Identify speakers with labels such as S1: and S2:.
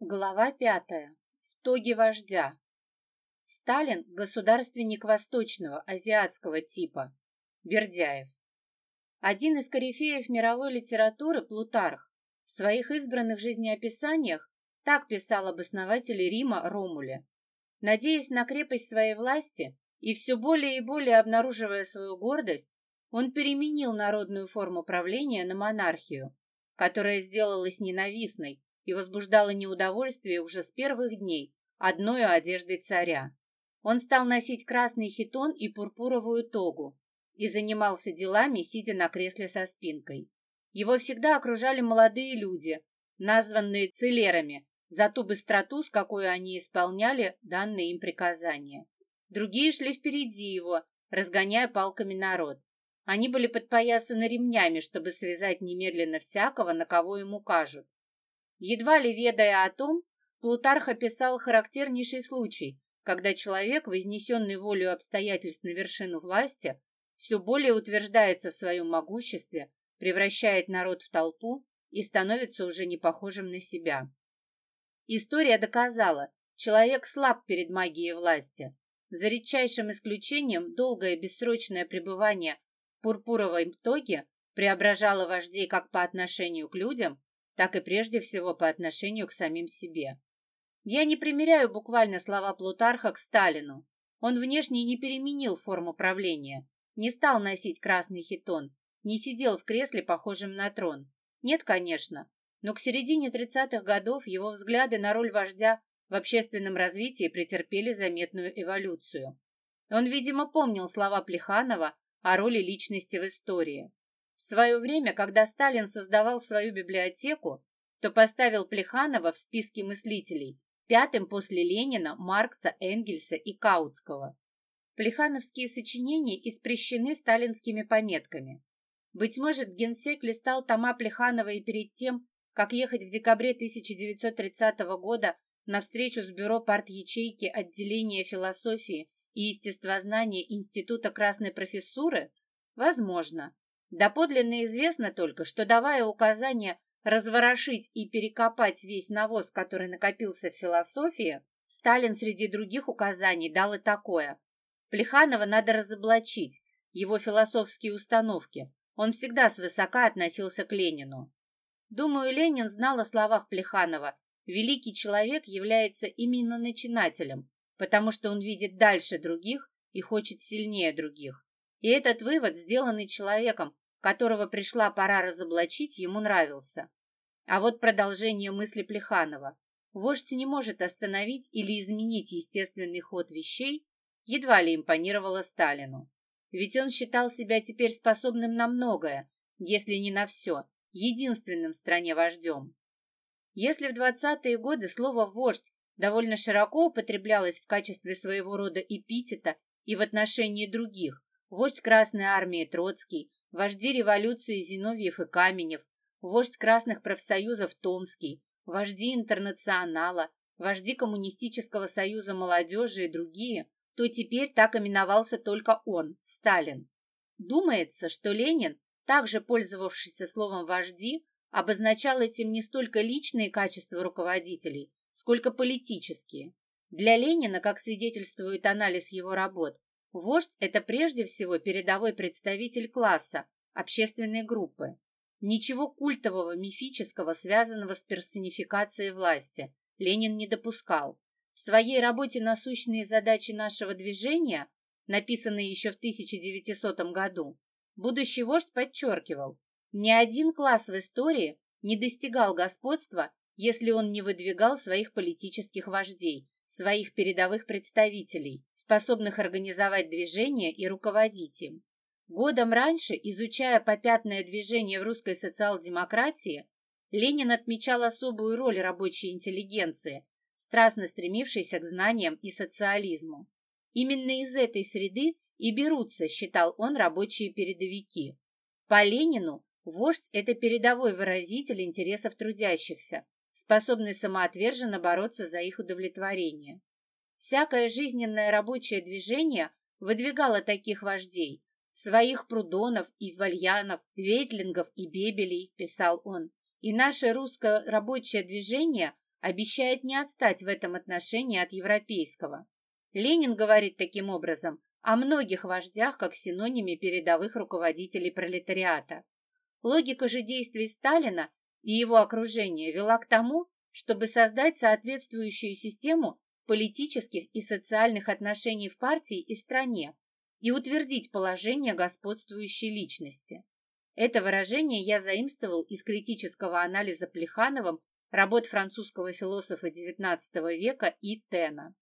S1: Глава пятая. В тоге вождя. Сталин – государственник восточного, азиатского типа. Бердяев. Один из корифеев мировой литературы, Плутарх, в своих избранных жизнеописаниях так писал об основателе Рима Ромуле. Надеясь на крепость своей власти и все более и более обнаруживая свою гордость, он переменил народную форму правления на монархию, которая сделалась ненавистной, и возбуждало неудовольствие уже с первых дней одной одеждой царя. Он стал носить красный хитон и пурпуровую тогу и занимался делами, сидя на кресле со спинкой. Его всегда окружали молодые люди, названные целерами, за ту быстроту, с какой они исполняли данные им приказания. Другие шли впереди его, разгоняя палками народ. Они были подпоясаны ремнями, чтобы связать немедленно всякого, на кого им укажут. Едва ли ведая о том, Плутарх описал характернейший случай, когда человек, вознесенный волю обстоятельств на вершину власти, все более утверждается в своем могуществе, превращает народ в толпу и становится уже не похожим на себя. История доказала, человек слаб перед магией власти. За редчайшим исключением долгое бессрочное пребывание в пурпуровой тоге преображало вождей как по отношению к людям, так и прежде всего по отношению к самим себе. Я не примеряю буквально слова Плутарха к Сталину. Он внешне не переменил форму правления, не стал носить красный хитон, не сидел в кресле, похожем на трон. Нет, конечно, но к середине 30-х годов его взгляды на роль вождя в общественном развитии претерпели заметную эволюцию. Он, видимо, помнил слова Плеханова о роли личности в истории. В свое время, когда Сталин создавал свою библиотеку, то поставил Плеханова в списке мыслителей пятым после Ленина, Маркса, Энгельса и Каутского. Плехановские сочинения испрещены сталинскими пометками. Быть может, генсек листал тома Плеханова и перед тем, как ехать в декабре 1930 года на встречу с бюро парт-ячейки отделения философии и естествознания Института Красной Профессуры? Возможно. Доподлинно известно только, что, давая указание разворошить и перекопать весь навоз, который накопился в философии, Сталин среди других указаний дал и такое. Плеханова надо разоблачить, его философские установки. Он всегда свысока относился к Ленину. Думаю, Ленин знал о словах Плеханова. Великий человек является именно начинателем, потому что он видит дальше других и хочет сильнее других. И этот вывод, сделанный человеком, которого пришла пора разоблачить, ему нравился. А вот продолжение мысли Плеханова. Вождь не может остановить или изменить естественный ход вещей, едва ли импонировало Сталину. Ведь он считал себя теперь способным на многое, если не на все, единственным в стране вождем. Если в 20-е годы слово «вождь» довольно широко употреблялось в качестве своего рода эпитета и в отношении других, вождь Красной Армии Троцкий, вожди революции Зиновьев и Каменев, вождь Красных профсоюзов Томский, вожди Интернационала, вожди Коммунистического союза молодежи и другие, то теперь так именовался только он, Сталин. Думается, что Ленин, также пользовавшийся словом «вожди», обозначал этим не столько личные качества руководителей, сколько политические. Для Ленина, как свидетельствует анализ его работ, Вождь – это прежде всего передовой представитель класса, общественной группы. Ничего культового, мифического, связанного с персонификацией власти, Ленин не допускал. В своей работе «Насущные задачи нашего движения», написанной еще в 1900 году, будущий вождь подчеркивал, ни один класс в истории не достигал господства, если он не выдвигал своих политических вождей, своих передовых представителей, способных организовать движение и руководить им. Годом раньше, изучая попятное движение в русской социал-демократии, Ленин отмечал особую роль рабочей интеллигенции, страстно стремившейся к знаниям и социализму. Именно из этой среды и берутся, считал он, рабочие передовики. По Ленину вождь – это передовой выразитель интересов трудящихся, способный самоотверженно бороться за их удовлетворение. Всякое жизненное рабочее движение выдвигало таких вождей, своих Прудонов и Вальянов, Ветлингов и Бебелей, писал он. И наше русское рабочее движение обещает не отстать в этом отношении от европейского. Ленин говорит таким образом о многих вождях как синониме передовых руководителей пролетариата. Логика же действий Сталина и его окружения вела к тому, чтобы создать соответствующую систему политических и социальных отношений в партии и стране и утвердить положение господствующей личности. Это выражение я заимствовал из критического анализа Плехановым работ французского философа XIX века И. Тена.